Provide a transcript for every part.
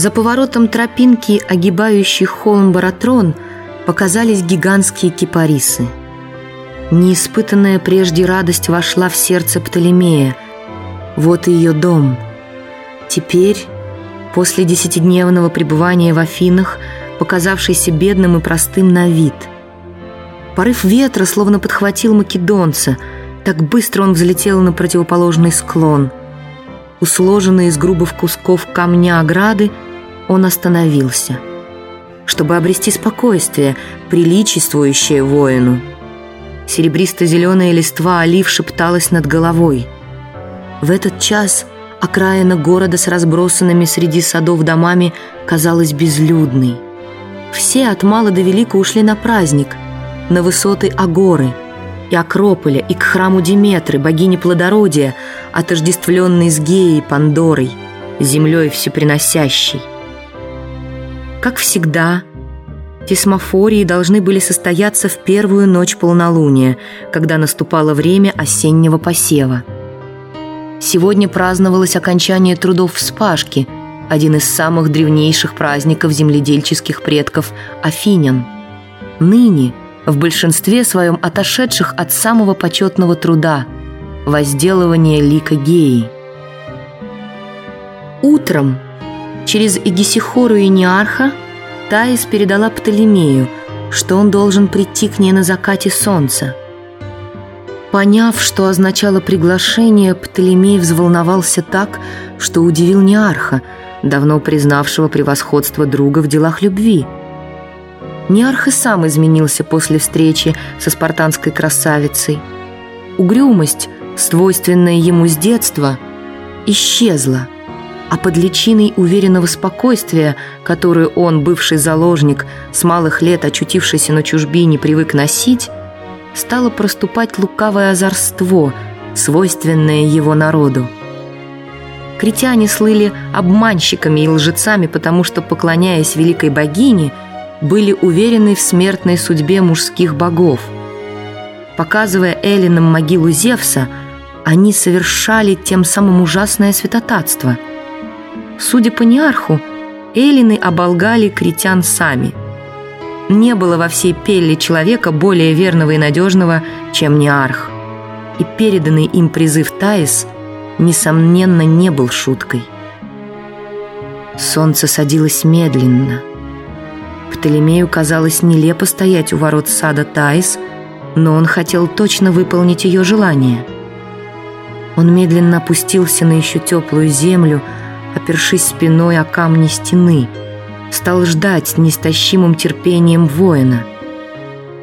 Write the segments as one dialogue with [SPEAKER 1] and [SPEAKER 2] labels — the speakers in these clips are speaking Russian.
[SPEAKER 1] За поворотом тропинки, огибающей холм Баратрон, показались гигантские кипарисы. Неиспытанная прежде радость вошла в сердце Птолемея. Вот и ее дом. Теперь, после десятидневного пребывания в Афинах, показавшийся бедным и простым на вид. Порыв ветра словно подхватил македонца, так быстро он взлетел на противоположный склон – у сложенной из грубых кусков камня ограды он остановился, чтобы обрести спокойствие, приличествующее воину. Серебристо-зеленая листва олив шепталась над головой. В этот час окраина города с разбросанными среди садов домами казалась безлюдной. Все от мала до велика ушли на праздник, на высоты Агоры – и Акрополя, и к храму Диметры, богини плодородия, отождествленной с Геей Пандорой, землей всеприносящей. Как всегда, тесмофории должны были состояться в первую ночь полнолуния, когда наступало время осеннего посева. Сегодня праздновалось окончание трудов вспашки, один из самых древнейших праздников земледельческих предков афинян. Ныне – в большинстве своем отошедших от самого почетного труда – возделывания лика Геи. Утром через Игисихору и Неарха Таис передала Птолемею, что он должен прийти к ней на закате солнца. Поняв, что означало приглашение, Птолемей взволновался так, что удивил Неарха, давно признавшего превосходство друга в делах любви – Ниарх и сам изменился после встречи со спартанской красавицей. Угрюмость, свойственная ему с детства, исчезла, а под личиной уверенного спокойствия, которую он, бывший заложник, с малых лет очутившийся на чужбине, привык носить, стало проступать лукавое озорство, свойственное его народу. Критяне слыли обманщиками и лжецами, потому что, поклоняясь великой богине, были уверены в смертной судьбе мужских богов. Показывая эллинам могилу Зевса, они совершали тем самым ужасное святотатство. Судя по Неарху, эллины оболгали критян сами. Не было во всей Пелле человека более верного и надежного, чем Неарх. И переданный им призыв Таис, несомненно, не был шуткой. Солнце садилось медленно – Птолемею казалось нелепо стоять у ворот сада Таис, но он хотел точно выполнить ее желание. Он медленно опустился на еще теплую землю, опершись спиной о камни стены, стал ждать с неистощимым терпением воина.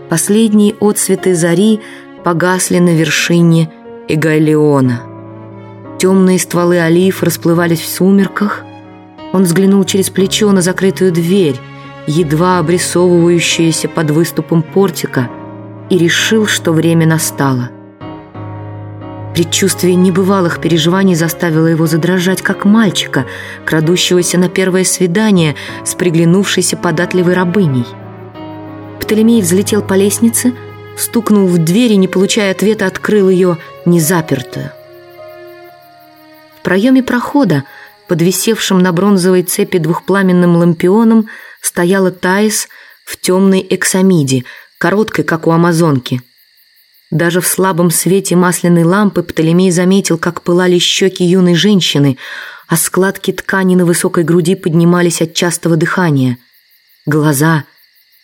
[SPEAKER 1] Последние отцветы зари погасли на вершине Эгайлеона. Темные стволы олив расплывались в сумерках. Он взглянул через плечо на закрытую дверь, едва обрисовывающееся под выступом портика, и решил, что время настало. Предчувствие небывалых переживаний заставило его задрожать, как мальчика, крадущегося на первое свидание с приглянувшейся податливой рабыней. Птолемей взлетел по лестнице, стукнул в дверь и, не получая ответа, открыл ее незапертую. В проеме прохода, подвисевшем на бронзовой цепи двухпламенным лампионом, стояла Таис в темной эксамиде, короткой, как у амазонки. Даже в слабом свете масляной лампы Птолемей заметил, как пылали щеки юной женщины, а складки ткани на высокой груди поднимались от частого дыхания. Глаза,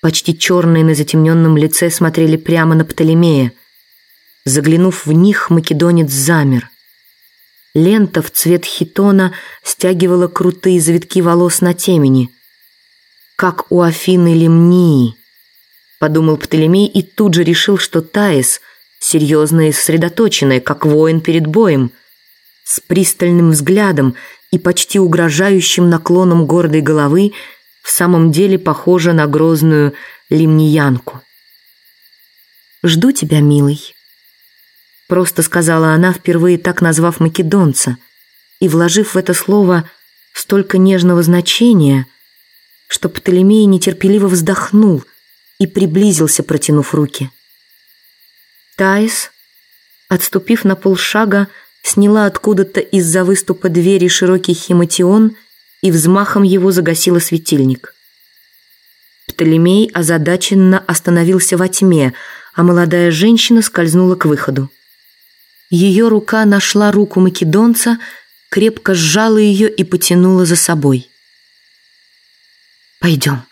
[SPEAKER 1] почти черные на затемненном лице, смотрели прямо на Птолемея. Заглянув в них, македонец замер. Лента в цвет хитона стягивала крутые завитки волос на темени – как у Афины Лемнии, подумал Птолемей и тут же решил, что Таис, серьезная и сосредоточенная, как воин перед боем, с пристальным взглядом и почти угрожающим наклоном гордой головы, в самом деле похожа на грозную лимниянку. «Жду тебя, милый», — просто сказала она, впервые так назвав македонца, и вложив в это слово столько нежного значения — что Птолемей нетерпеливо вздохнул и приблизился, протянув руки. Таис, отступив на полшага, сняла откуда-то из-за выступа двери широкий химатион и взмахом его загасила светильник. Птолемей озадаченно остановился во тьме, а молодая женщина скользнула к выходу. Ее рука нашла руку македонца, крепко сжала ее и потянула за собой. «Пойдем».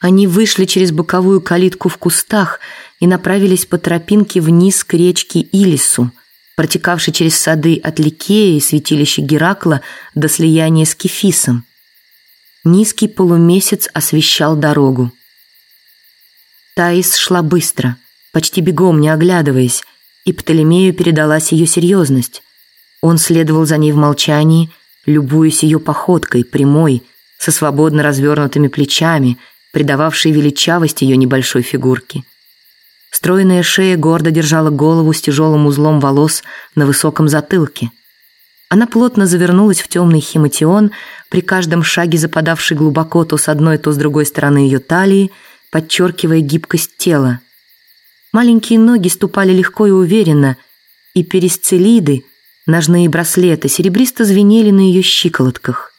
[SPEAKER 1] Они вышли через боковую калитку в кустах и направились по тропинке вниз к речке Илису, протекавшей через сады от Ликея и святилища Геракла до слияния с Кефисом. Низкий полумесяц освещал дорогу. Таис шла быстро, почти бегом, не оглядываясь, и Птолемею передалась ее серьезность. Он следовал за ней в молчании, любуясь ее походкой, прямой, со свободно развернутыми плечами – придававший величавость ее небольшой фигурке. Стройная шея гордо держала голову с тяжелым узлом волос на высоком затылке. Она плотно завернулась в темный химатион, при каждом шаге западавший глубоко то с одной, то с другой стороны ее талии, подчеркивая гибкость тела. Маленькие ноги ступали легко и уверенно, и перисцелиды, ножные браслеты, серебристо звенели на ее щиколотках.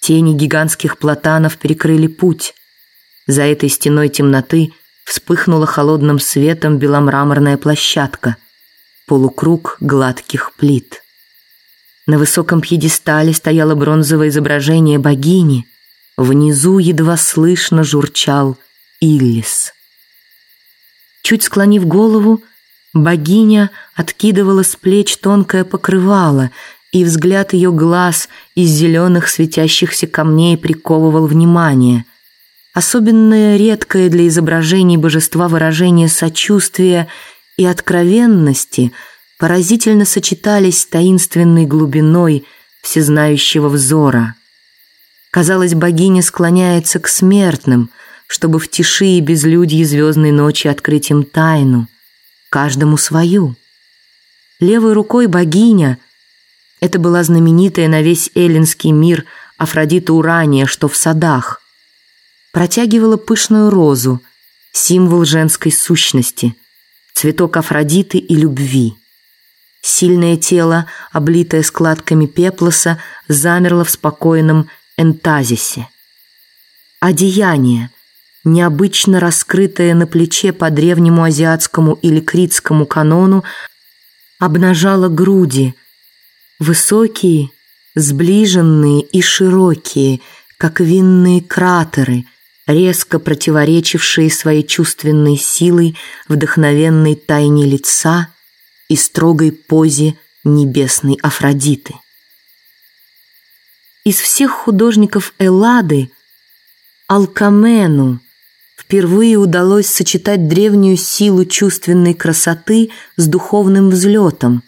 [SPEAKER 1] Тени гигантских платанов перекрыли путь. За этой стеной темноты вспыхнула холодным светом беломраморная площадка, полукруг гладких плит. На высоком пьедестале стояло бронзовое изображение богини, внизу едва слышно журчал Иллис. Чуть склонив голову, богиня откидывала с плеч тонкое покрывало, и взгляд ее глаз из зеленых светящихся камней приковывал внимание. Особенное редкое для изображений божества выражение сочувствия и откровенности поразительно сочетались с таинственной глубиной всезнающего взора. Казалось, богиня склоняется к смертным, чтобы в тиши и безлюдье звездной ночи открыть им тайну, каждому свою. Левой рукой богиня — это была знаменитая на весь эллинский мир Афродита Урания, что в садах протягивала пышную розу, символ женской сущности, цветок Афродиты и любви. Сильное тело, облитое складками пеплоса, замерло в спокойном энтазисе. Одеяние, необычно раскрытое на плече по древнему азиатскому или критскому канону, обнажало груди, высокие, сближенные и широкие, как винные кратеры – резко противоречившие своей чувственной силой вдохновенной тайне лица и строгой позе небесной Афродиты. Из всех художников Эллады Алкамену впервые удалось сочетать древнюю силу чувственной красоты с духовным взлетом,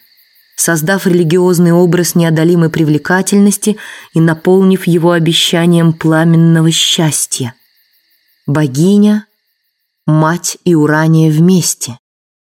[SPEAKER 1] создав религиозный образ неодолимой привлекательности и наполнив его обещанием пламенного счастья богиня, мать и Урания вместе.